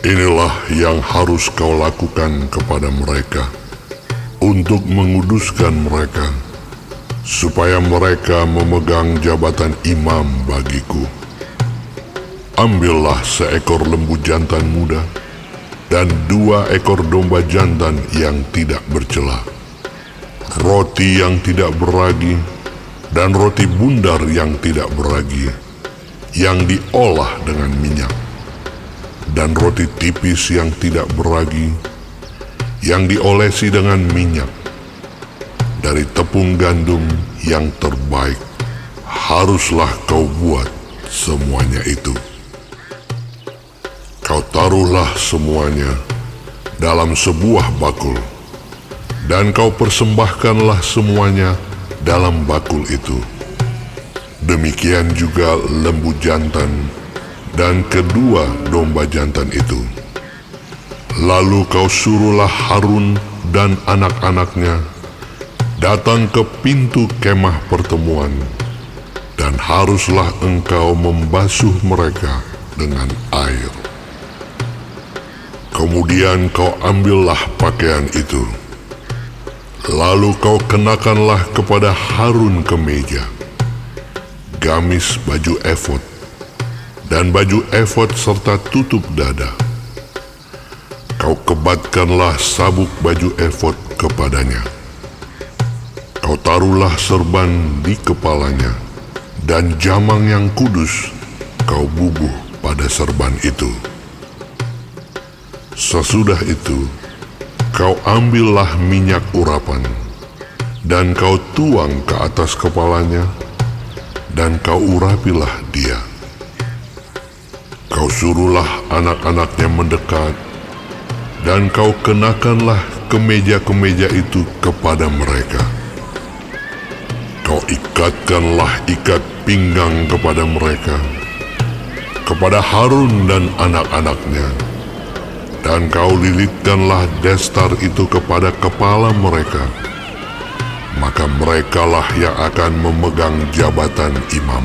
Inilah yang harus kau lakukan kepada mereka. Untuk menguduskan mereka, supaya mereka memegang jabatan imam bagiku. Ambillah seekor lembu jantan muda dan dua ekor domba jantan yang tidak bercela, roti yang tidak beragi, dan roti bundar yang tidak beragi, yang diolah dengan minyak dan roti tipis yang tidak beragi, yang diolesi dengan minyak, dari tepung gandum yang terbaik, haruslah kau buat semuanya itu. Kau taruhlah semuanya dalam sebuah bakul, dan kau persembahkanlah semuanya dalam bakul itu. Demikian juga lembu jantan dan kedua domba jantan itu. Lalu kau suruhlah Harun dan anak-anaknya datang ke pintu kemah pertemuan dan haruslah engkau membasuh mereka dengan air. Kemudian kau ambillah pakaian itu. Lalu kau kenakanlah kepada Harun kemeja, gamis baju efod, dan baju efod serta tutup dada. Kau kebatkanlah sabuk baju efod kepadanya. Kau taruhlah serban di kepalanya, dan jamang yang kudus kau bubuh pada serban itu. Sesudah itu, kau ambillah minyak urapan, dan kau tuang ke atas kepalanya, dan kau urapilah dia Kau suruhlah anak-anaknya mendekat, dan kau kenakanlah kemeja-kemeja itu kepada mereka. Kau ikatkanlah ikat pinggang kepada mereka, kepada Harun dan anak-anaknya, dan kau lilitkanlah destar itu kepada kepala mereka. Maka merekalah yang akan memegang jabatan imam.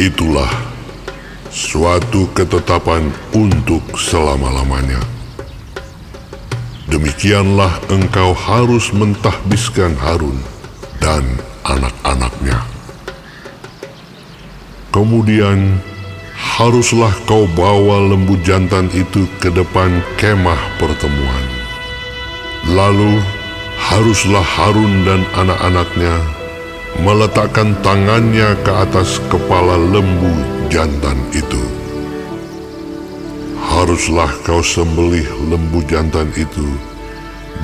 Itulah suatu ketetapan untuk selama-lamanya. Demikianlah engkau harus mentahbiskan Harun dan anak-anaknya. Kemudian haruslah kau bawa lembu jantan itu ke depan kemah pertemuan. Lalu haruslah Harun dan anak-anaknya meletakkan tangannya ke atas kepala lembu jantan itu. Haruslah kau sembelih lembu jantan itu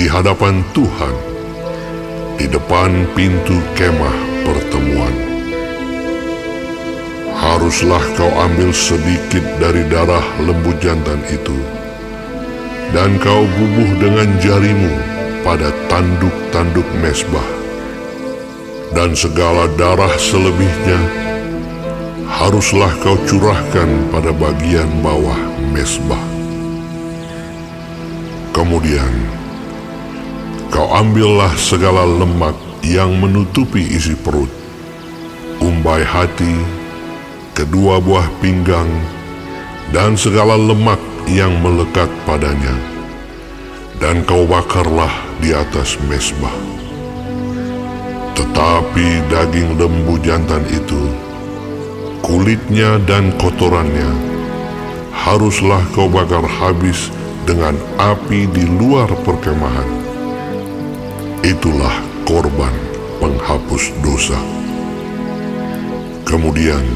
di hadapan Tuhan, di depan pintu kemah pertemuan. Haruslah kau ambil sedikit dari darah lembu jantan itu, dan kau bubuh dengan jarimu pada tanduk-tanduk mesbah dan segala darah selebihnya haruslah kau curahkan pada bagian bawah mesbah. Kemudian, kau ambillah segala lemak yang menutupi isi perut, umbai hati, kedua buah pinggang, dan segala lemak yang melekat padanya, dan kau bakarlah di atas mesbah. Tetapi daging lembu jantan itu, kulitnya dan kotorannya, haruslah kau bakar habis dengan api di luar perkemahan. Itulah korban penghapus dosa. Kemudian,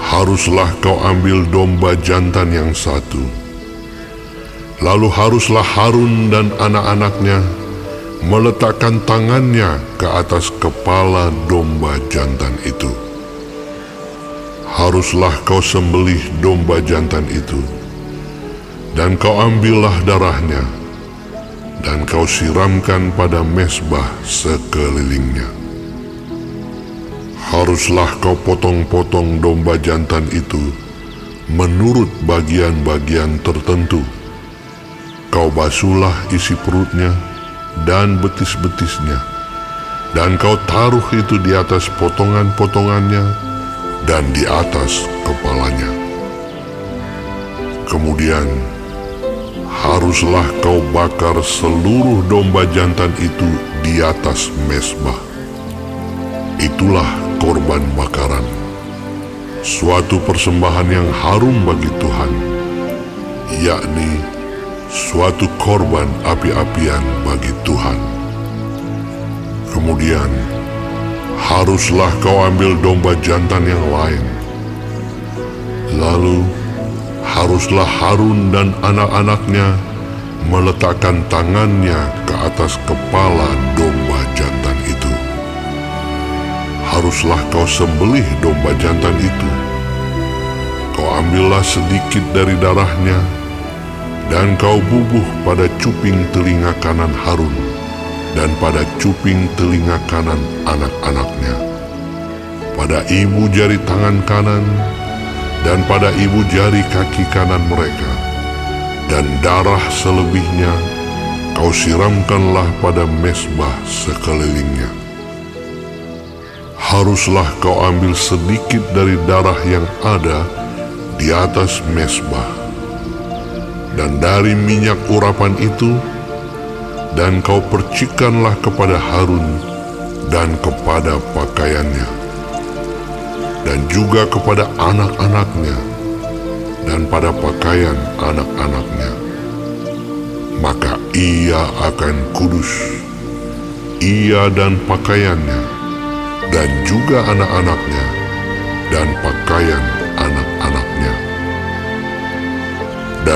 haruslah kau ambil domba jantan yang satu. Lalu haruslah Harun dan anak-anaknya meletakkan tangannya ke atas kepala domba jantan itu. Haruslah kau sembelih domba jantan itu, dan kau ambillah darahnya, dan kau siramkan pada mesbah sekelilingnya. Haruslah kau potong-potong domba jantan itu menurut bagian-bagian tertentu. Kau basuhlah isi perutnya, dan betis-betisnya, dan kau taruh itu di atas potongan-potongannya dan di atas kepalanya. Kemudian, haruslah kau bakar seluruh domba jantan itu di atas mesbah. Itulah korban bakaran, suatu persembahan yang harum bagi Tuhan, yakni suatu korban api-apian bagi Tuhan. Kemudian, haruslah kau ambil domba jantan yang lain. Lalu, haruslah Harun dan anak-anaknya meletakkan tangannya ke atas kepala domba jantan itu. Haruslah kau sembelih domba jantan itu. Kau ambillah sedikit dari darahnya, dan kau bubuh pada cuping telinga kanan Harun dan pada cuping telinga kanan anak-anaknya, pada ibu jari tangan kanan dan pada ibu jari kaki kanan mereka, dan darah selebihnya kau siramkanlah pada mesbah sekelilingnya. Haruslah kau ambil sedikit dari darah yang ada di atas mesbah, dan dari minyak urapan itu, dan kau percikanlah kepada Harun dan kepada pakaiannya dan juga kepada anak-anaknya dan pada pakaian anak-anaknya. Maka ia akan kudus, ia dan pakaiannya, dan juga anak-anaknya dan pakaian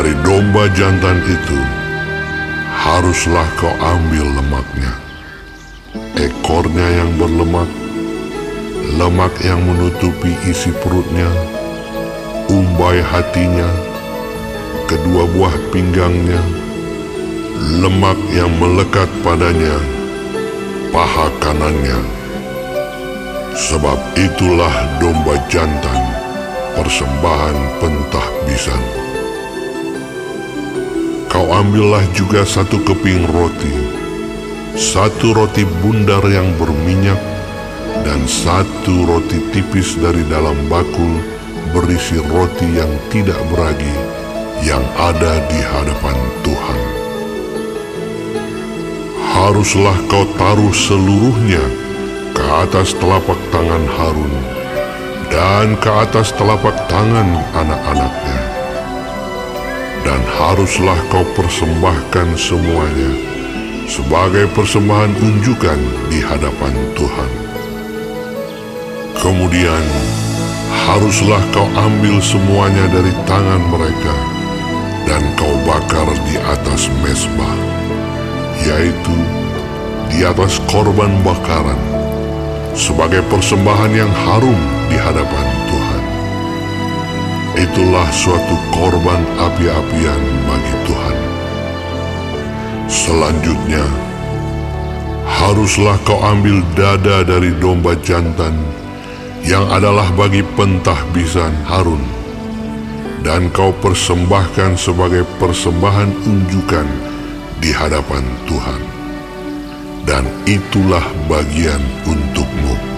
Dari domba jantan itu, haruslah kau ambil lemaknya, ekornya yang berlemak, lemak yang menutupi isi perutnya, umbai hatinya, kedua buah pinggangnya, lemak yang melekat padanya, paha kanannya. Sebab itulah domba jantan, persembahan pentahbisan. Kau ambillah juga satu keping roti, satu roti bundar yang berminyak, dan satu roti tipis dari dalam bakul berisi roti yang tidak beragi yang ada di hadapan Tuhan. Haruslah kau taruh seluruhnya ke atas telapak tangan Harun dan ke atas telapak tangan anak-anaknya. Dan haruslah kau persembahkan semuanya sebagai persembahan unjukan di hadapan Tuhan. Kemudian haruslah kau ambil semuanya dari tangan mereka dan kau bakar di atas mesbah, yaitu di atas korban bakaran, sebagai persembahan yang harum di hadapan. Itulah suatu korban api-apian bagi Tuhan. Selanjutnya, haruslah kau ambil dada dari domba jantan yang adalah bagi pentahbisan Harun. Dan kau persembahkan sebagai persembahan unjukan di hadapan Tuhan. Dan itulah bagian untukmu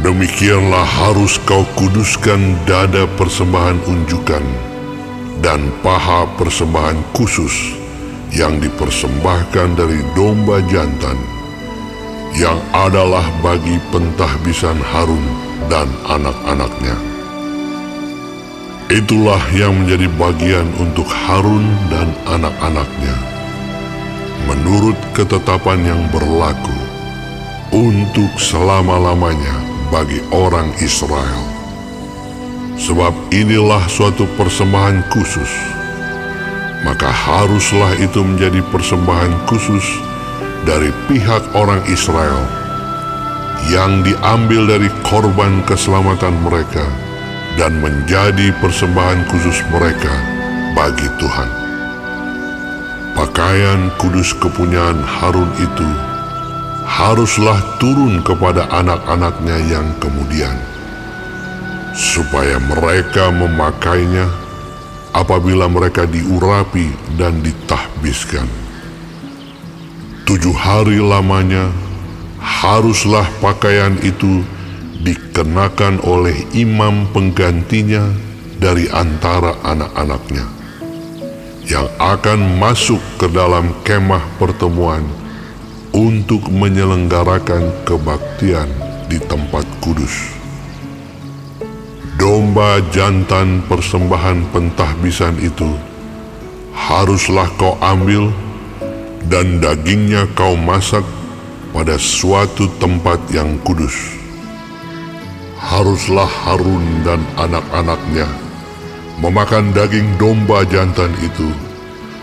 demikianlah harus kau kuduskan dada persembahan unjukan dan paha persembahan khusus yang dipersembahkan dari domba jantan yang adalah bagi pentahbisan Harun dan anak-anaknya. Itulah yang menjadi bagian untuk Harun dan anak-anaknya, menurut ketetapan yang berlaku untuk selama-lamanya bagi orang Israel. Sebab inilah suatu persembahan khusus, maka haruslah itu menjadi persembahan khusus dari pihak orang Israel yang diambil dari korban keselamatan mereka dan menjadi persembahan khusus mereka bagi Tuhan. Pakaian kudus kepunyaan Harun itu haruslah turun kepada anak-anaknya yang kemudian, supaya mereka memakainya apabila mereka diurapi dan ditahbiskan. Tujuh hari lamanya, haruslah pakaian itu dikenakan oleh imam penggantinya dari antara anak-anaknya yang akan masuk ke dalam kemah pertemuan untuk menyelenggarakan kebaktian di tempat kudus. Domba jantan persembahan pentahbisan itu haruslah kau ambil dan dagingnya kau masak pada suatu tempat yang kudus. Haruslah Harun dan anak-anaknya memakan daging domba jantan itu,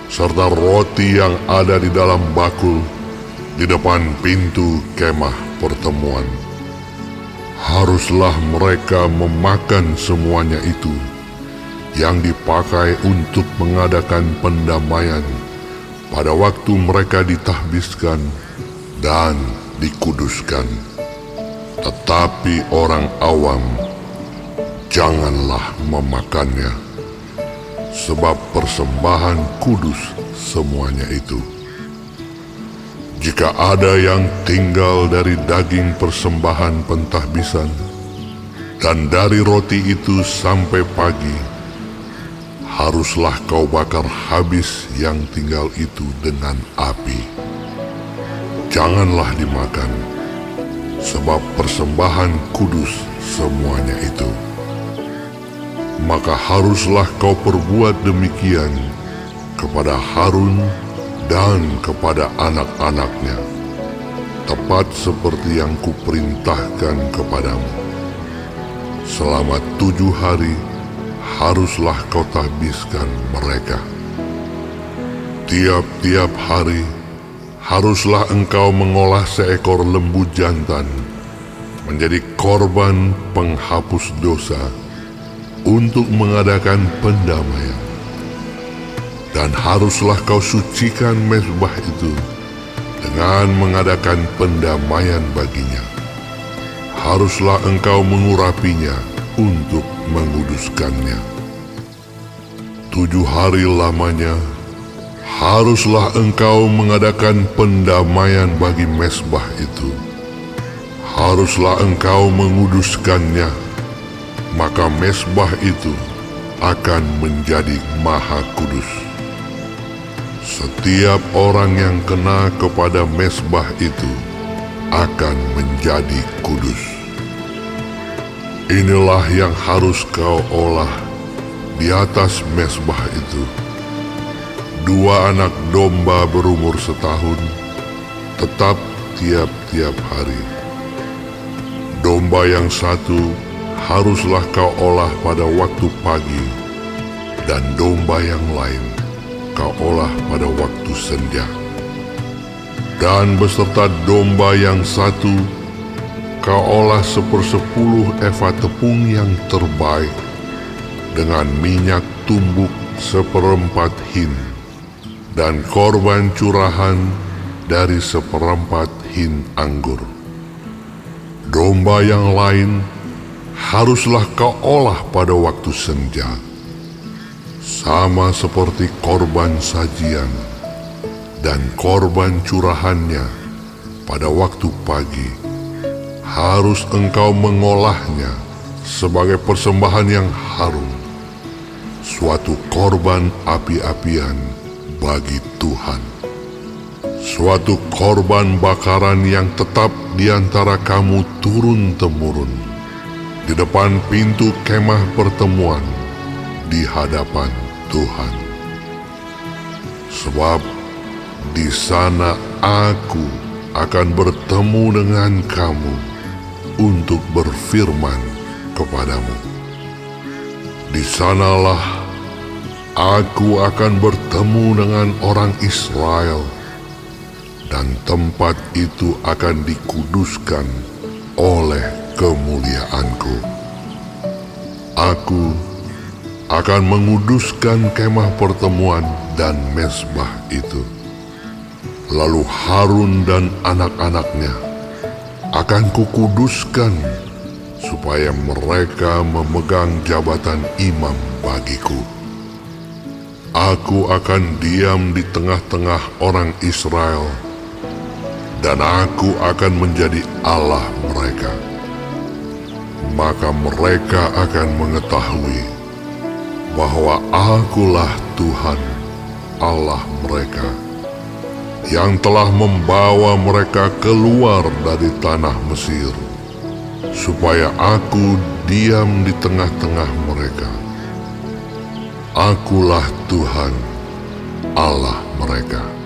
serta roti yang ada di dalam bakul di depan pintu kemah pertemuan. Haruslah mereka memakan semuanya itu yang dipakai untuk mengadakan pendamaian pada waktu mereka ditahbiskan dan dikuduskan. Tetapi orang awam janganlah memakannya sebab persembahan kudus semuanya itu. Jika ada yang tinggal dari daging persembahan pentahbisan dan dari roti itu sampai pagi, haruslah kau bakar habis yang tinggal itu dengan api. Janganlah dimakan, sebab persembahan kudus semuanya itu maka haruslah kau perbuat demikian kepada Harun dan kepada anak-anaknya, tepat seperti yang kuperintahkan kepadamu. Selama tujuh hari haruslah kau tahbiskan mereka. Tiap-tiap hari haruslah engkau mengolah seekor lembu jantan menjadi korban penghapus dosa untuk mengadakan pendamaian. Dan haruslah kau sucikan mesbah itu dengan mengadakan pendamaian baginya. Haruslah engkau mengurapinya untuk menguduskannya. Tujuh hari lamanya, haruslah engkau mengadakan pendamaian bagi mesbah itu. Haruslah engkau menguduskannya maka mesbah itu akan menjadi maha kudus. Setiap orang yang kena kepada mesbah itu akan menjadi kudus. Inilah yang harus kau olah di atas mesbah itu. Dua anak domba berumur setahun, tetap tiap-tiap hari. Domba yang satu haruslah kau olah pada waktu pagi, dan domba yang lain kau olah pada waktu senja. Dan beserta domba yang satu, kau olah sepersepuluh eva tepung yang terbaik, dengan minyak tumbuk seperempat hin, dan korban curahan dari seperempat hin anggur. Domba yang lain haruslah kau olah pada waktu senja, sama seperti korban sajian dan korban curahannya pada waktu pagi. Harus engkau mengolahnya sebagai persembahan yang harum, suatu korban api-apian bagi Tuhan. Suatu korban bakaran yang tetap di antara kamu turun-temurun di depan pintu kemah pertemuan di hadapan Tuhan. Sebab di sana aku akan bertemu dengan kamu untuk berfirman kepadamu. Di sanalah aku akan bertemu dengan orang Israel dan tempat itu akan dikuduskan oleh kemuliaanku. Aku akan menguduskan kemah pertemuan dan mesbah itu. Lalu Harun dan anak-anaknya akan kukuduskan supaya mereka memegang jabatan imam bagiku. Aku akan diam di tengah-tengah orang Israel, dan aku akan menjadi Allah mereka maka mereka akan mengetahui bahwa Akulah Tuhan Allah mereka yang telah membawa mereka keluar dari tanah Mesir, supaya Aku diam di tengah-tengah mereka. Akulah Tuhan Allah mereka.